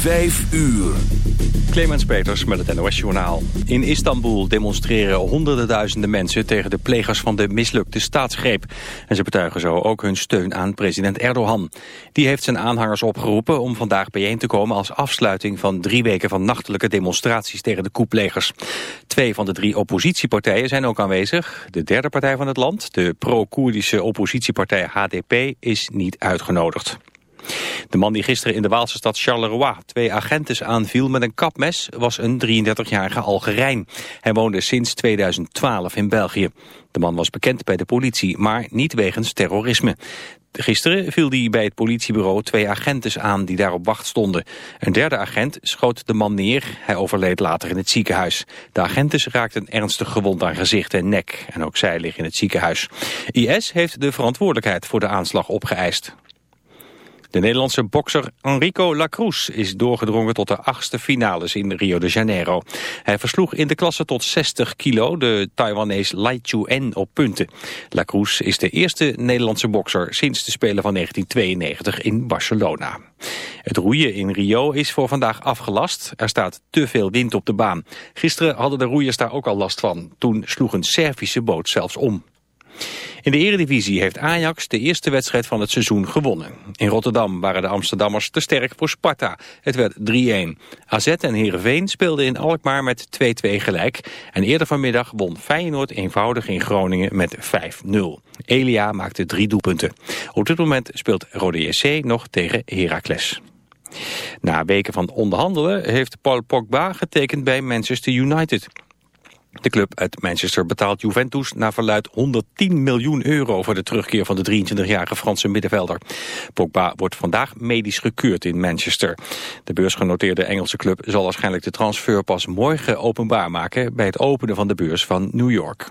Vijf uur. Clemens Peters met het NOS Journaal. In Istanbul demonstreren honderden duizenden mensen... tegen de plegers van de mislukte staatsgreep. En ze betuigen zo ook hun steun aan president Erdogan. Die heeft zijn aanhangers opgeroepen om vandaag bijeen te komen... als afsluiting van drie weken van nachtelijke demonstraties... tegen de koeplegers. Twee van de drie oppositiepartijen zijn ook aanwezig. De derde partij van het land, de pro-Koerdische oppositiepartij HDP... is niet uitgenodigd. De man die gisteren in de Waalse stad Charleroi twee agenten aanviel met een kapmes was een 33-jarige Algerijn. Hij woonde sinds 2012 in België. De man was bekend bij de politie, maar niet wegens terrorisme. Gisteren viel hij bij het politiebureau twee agenten aan die daar op wacht stonden. Een derde agent schoot de man neer. Hij overleed later in het ziekenhuis. De agenten raakten ernstig gewond aan gezicht en nek. En ook zij liggen in het ziekenhuis. IS heeft de verantwoordelijkheid voor de aanslag opgeëist. De Nederlandse bokser Enrico Lacruz is doorgedrongen tot de achtste finales in Rio de Janeiro. Hij versloeg in de klasse tot 60 kilo de Taiwanese Lai Chu-en op punten. Lacruz is de eerste Nederlandse bokser sinds de Spelen van 1992 in Barcelona. Het roeien in Rio is voor vandaag afgelast. Er staat te veel wind op de baan. Gisteren hadden de roeiers daar ook al last van. Toen sloeg een Servische boot zelfs om. In de eredivisie heeft Ajax de eerste wedstrijd van het seizoen gewonnen. In Rotterdam waren de Amsterdammers te sterk voor Sparta. Het werd 3-1. AZ en Heerenveen speelden in Alkmaar met 2-2 gelijk. En eerder vanmiddag won Feyenoord eenvoudig in Groningen met 5-0. Elia maakte drie doelpunten. Op dit moment speelt Rode JC nog tegen Heracles. Na weken van onderhandelen heeft Paul Pogba getekend bij Manchester United. De club uit Manchester betaalt Juventus naar verluid 110 miljoen euro voor de terugkeer van de 23-jarige Franse middenvelder. Pogba wordt vandaag medisch gekeurd in Manchester. De beursgenoteerde Engelse club zal waarschijnlijk de transfer pas morgen openbaar maken bij het openen van de beurs van New York.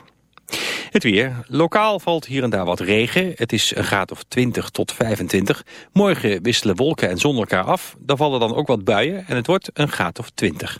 Het weer. Lokaal valt hier en daar wat regen. Het is een graad of 20 tot 25. Morgen wisselen wolken en zon elkaar af. Dan vallen dan ook wat buien en het wordt een graad of 20.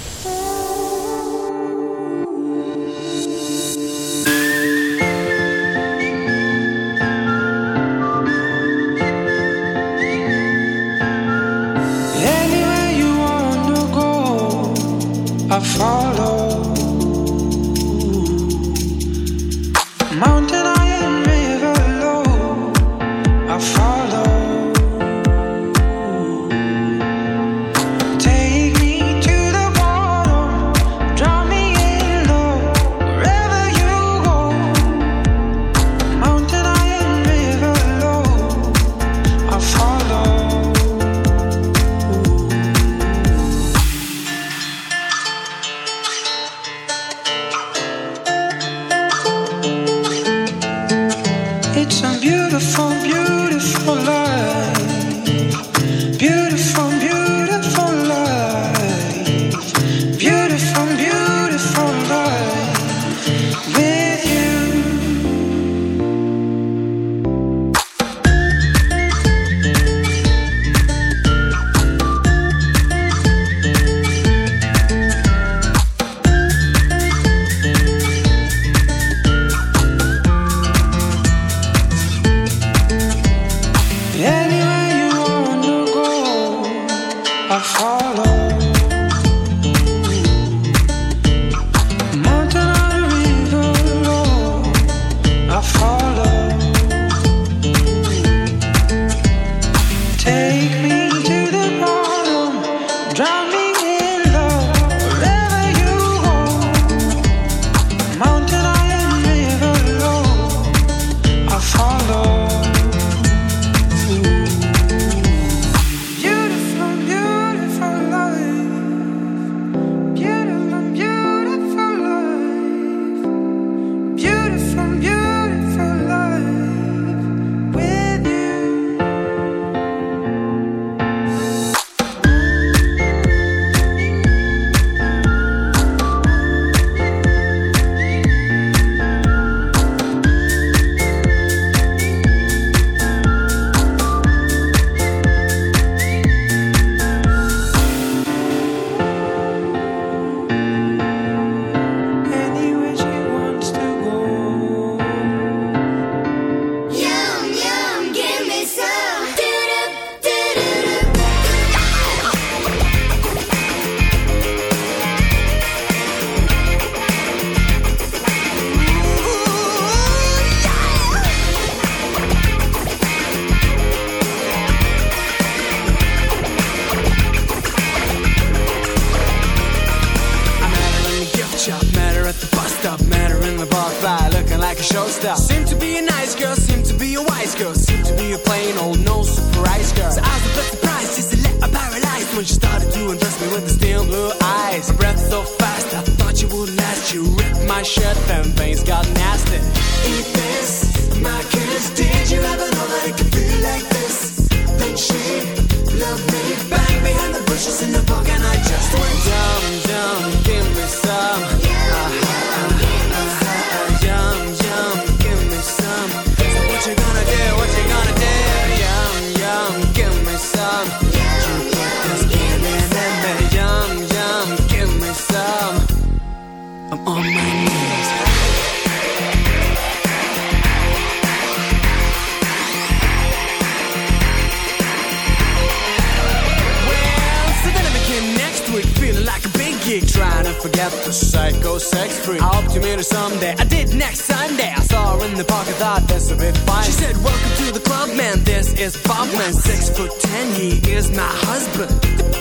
To meet her someday. I did next Sunday. I saw her in the park. I thought this would be fine. She said, "Welcome to the club, man. This is Bob, man. Six foot ten. He is my husband."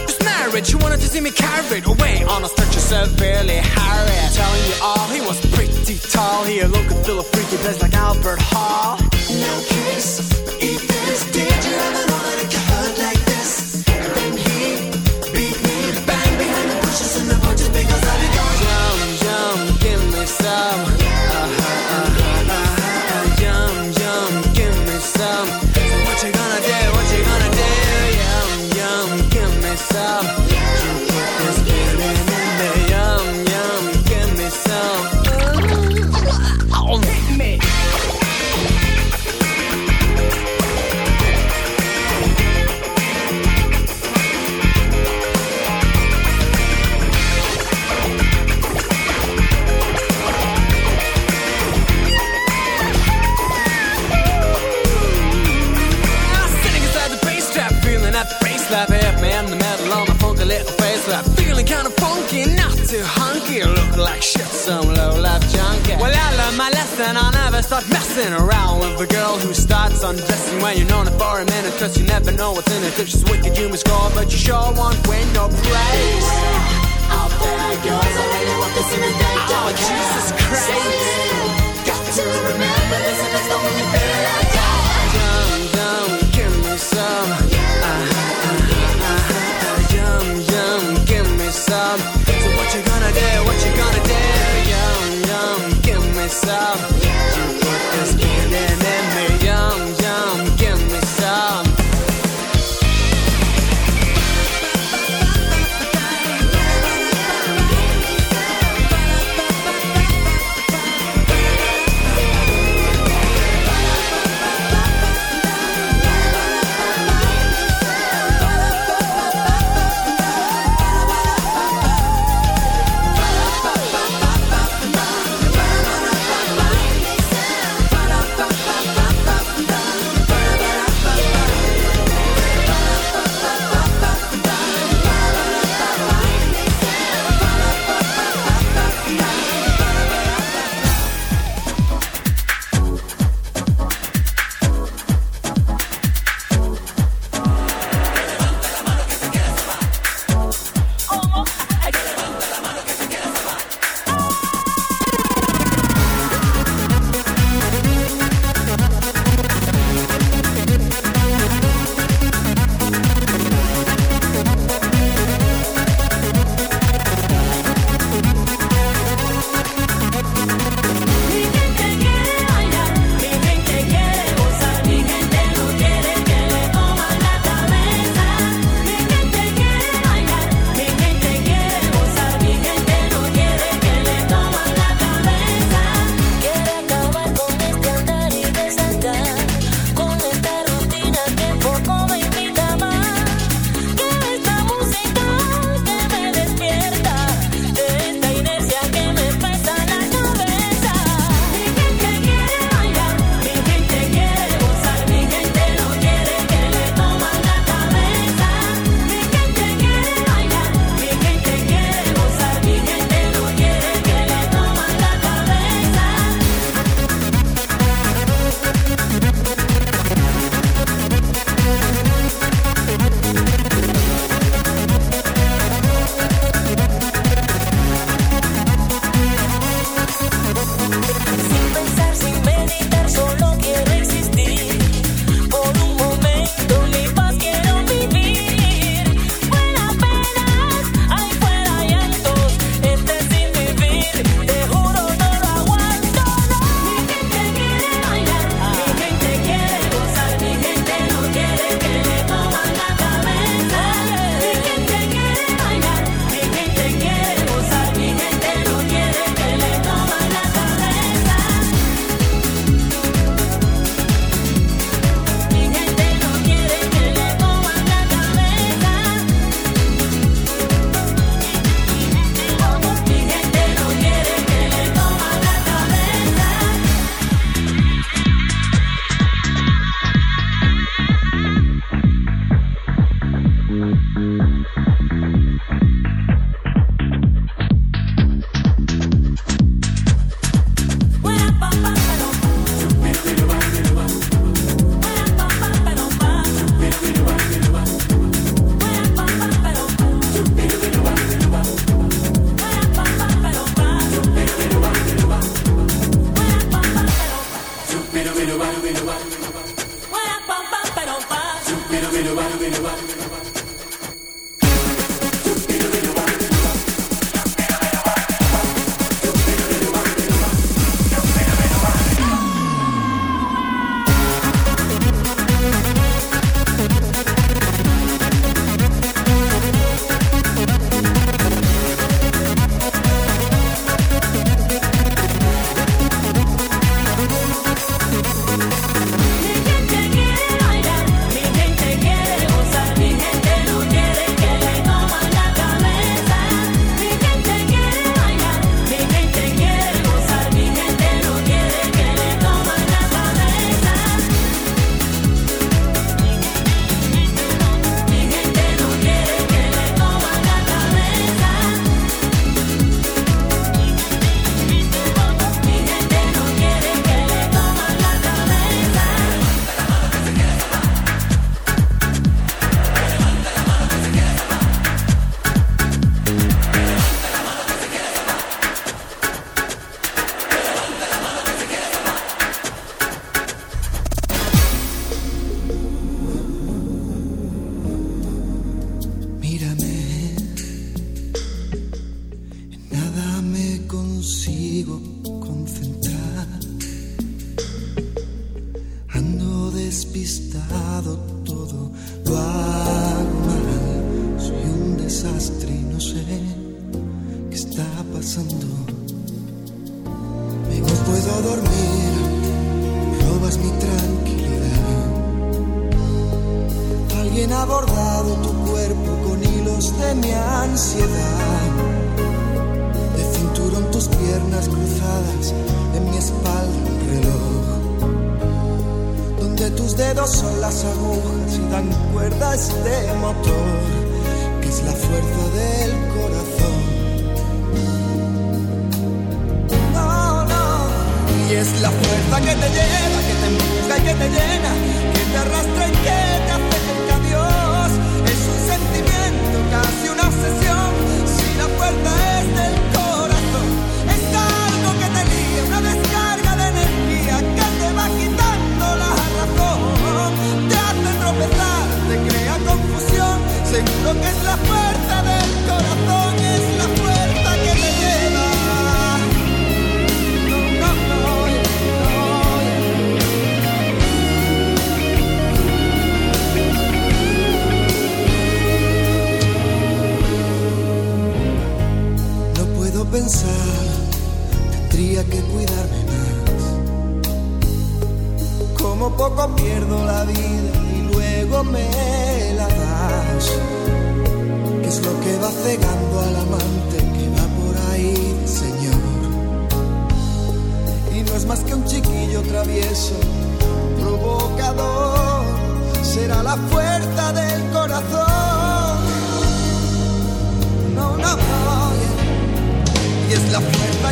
Just married. She wanted to see me carried away on a stretcher severely harried. Telling you all, he was pretty tall. He looked and feel a freaky place like Albert Hall. No kiss, eat this. Did you ever some. Shit, some low life junkie. Well, I learned my lesson, I'll never start messing around with a girl who starts undressing when you're known her for a minute, cause you never know what's in it. If she's wicked, you must score, but you sure won't win no praise. Out there goes, I really want this in a day. Oh, Jesus Christ. Got to remember this if it's the only feel like that. Yum, yum, give me some. Uh-huh, uh-huh, myself. You put this feeling in me, young, young.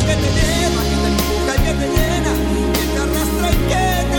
que te lleva, que te empuja y que te llena, que te arrastra y que te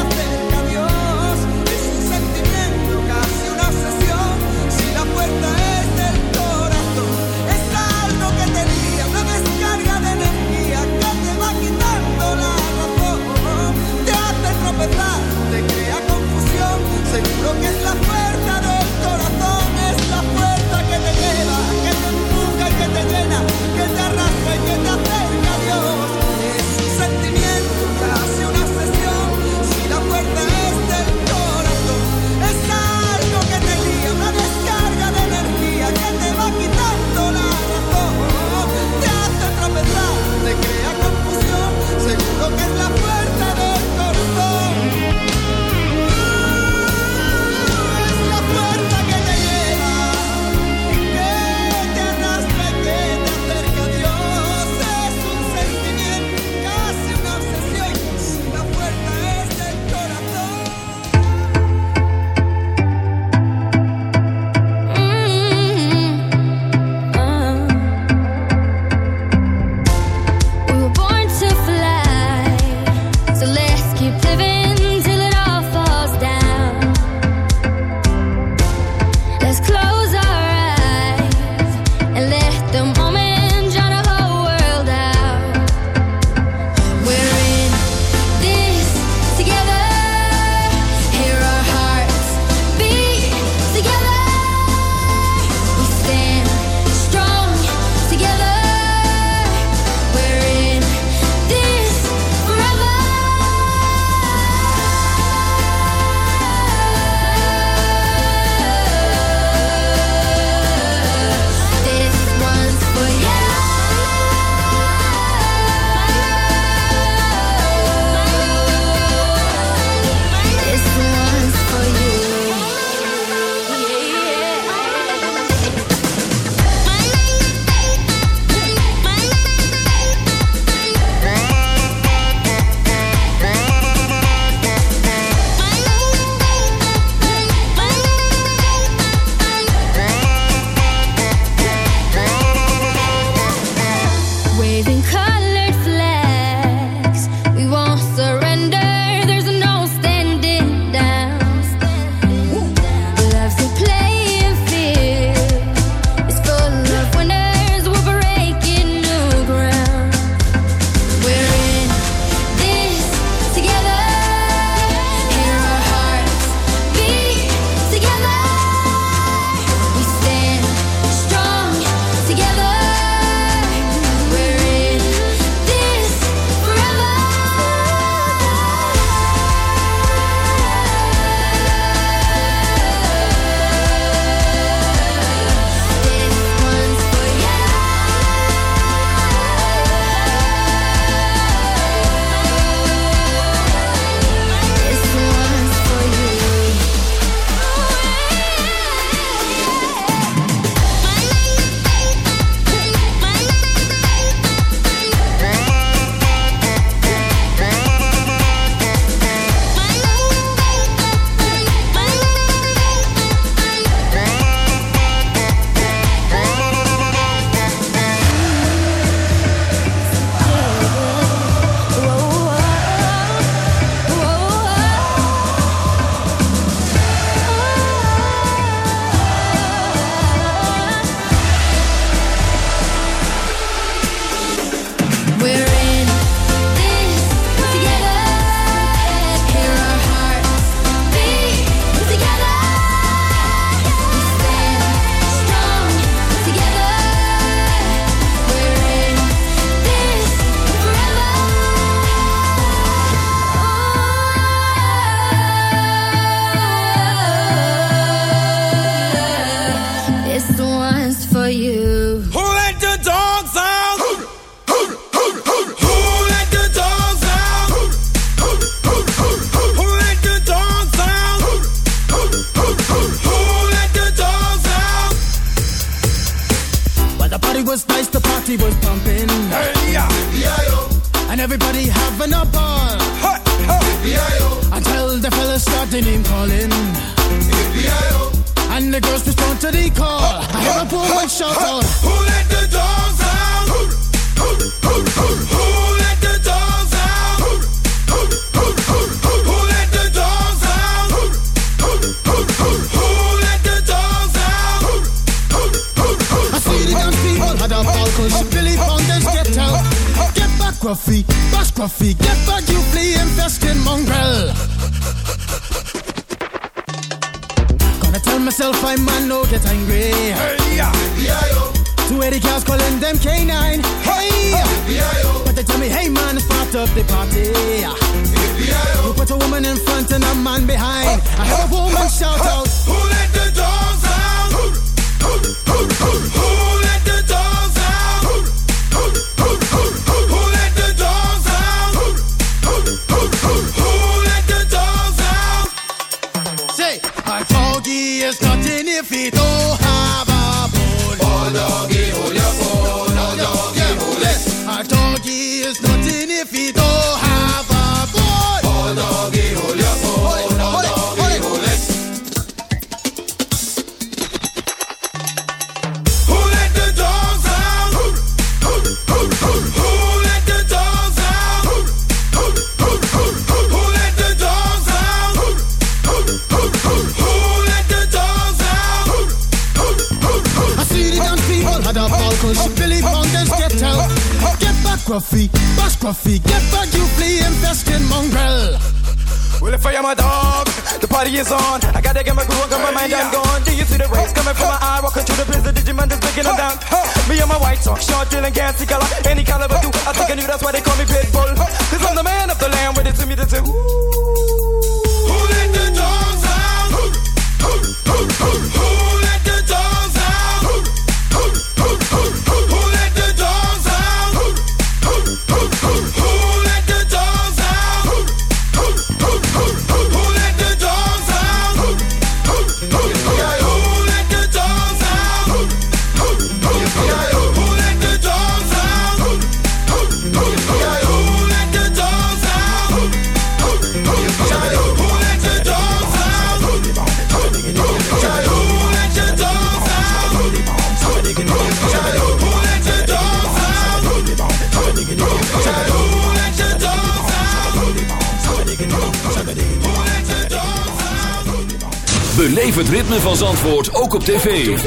Beleef het ritme van Zandvoort ook op tv.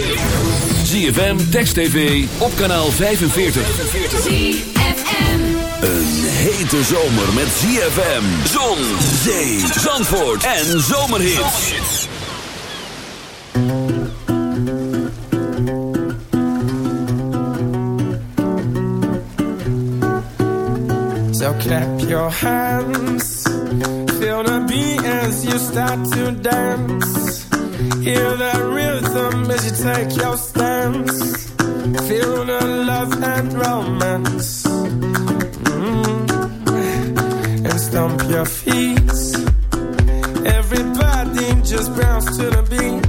ZFM, Text TV, op kanaal 45. Een hete zomer met ZFM. Zon, zee, Zandvoort en zomerhits. So clap your hands. Feel the beat as you start to dance. Hear that rhythm as you take your stance. Feel the love and romance. Mm. And stomp your feet. Everybody just bounce to the beat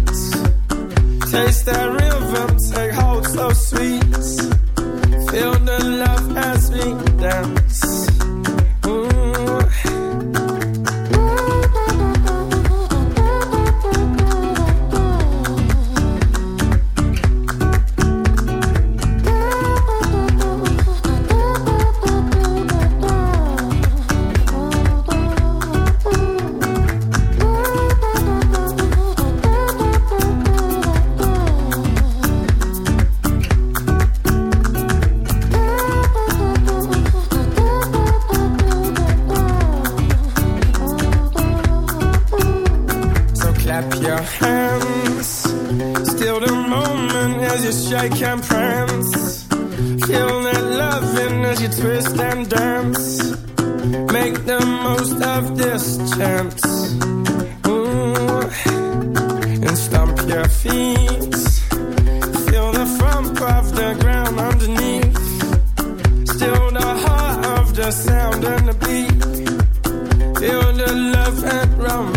their feet. Feel the thump of the ground underneath. Still the heart of the sound and the beat. Feel the love and romance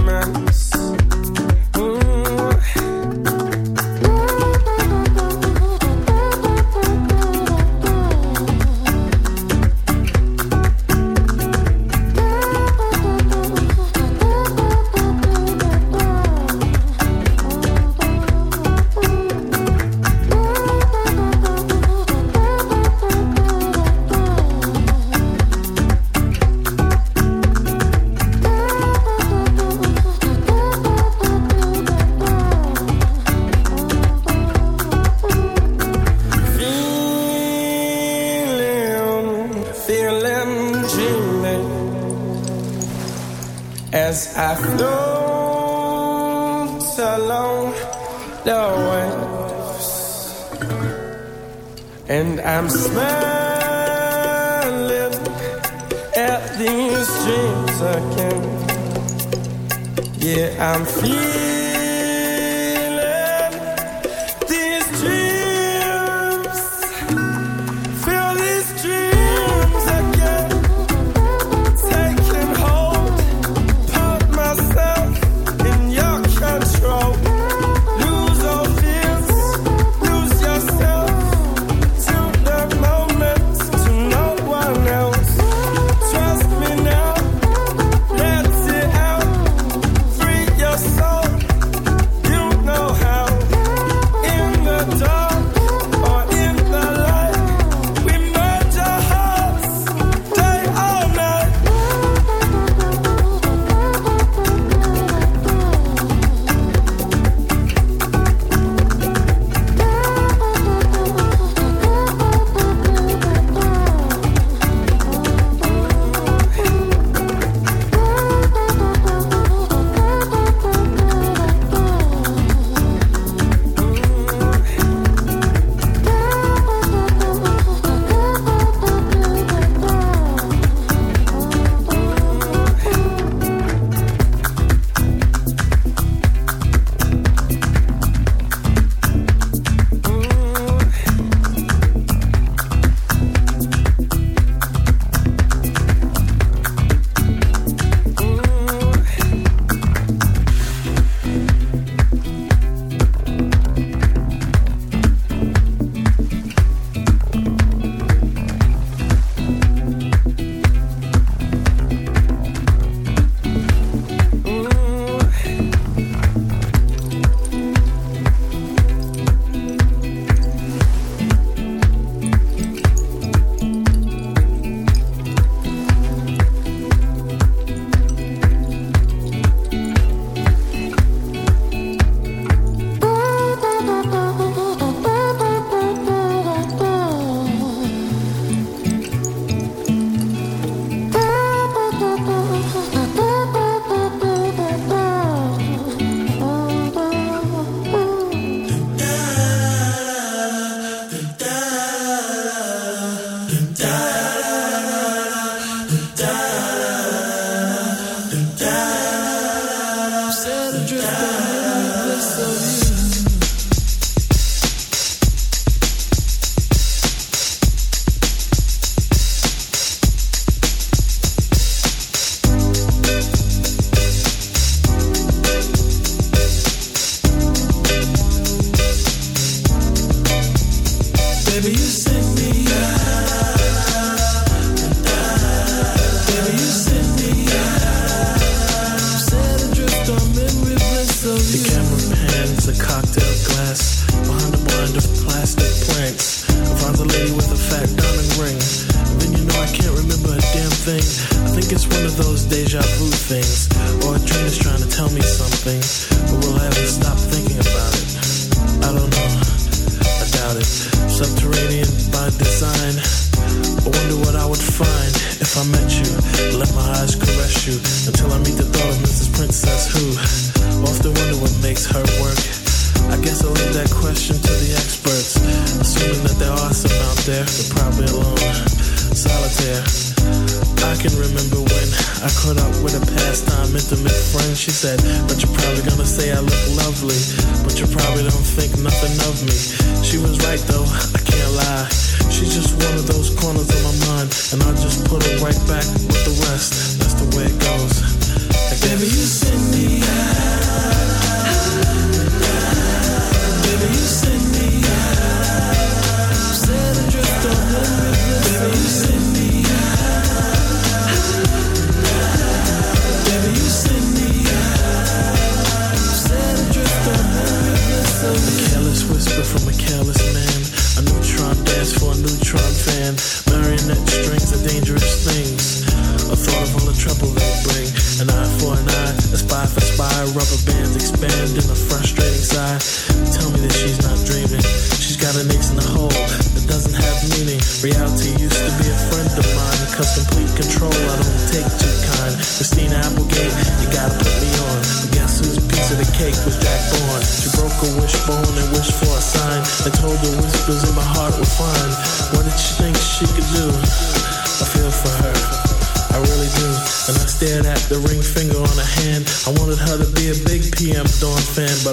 rubber band.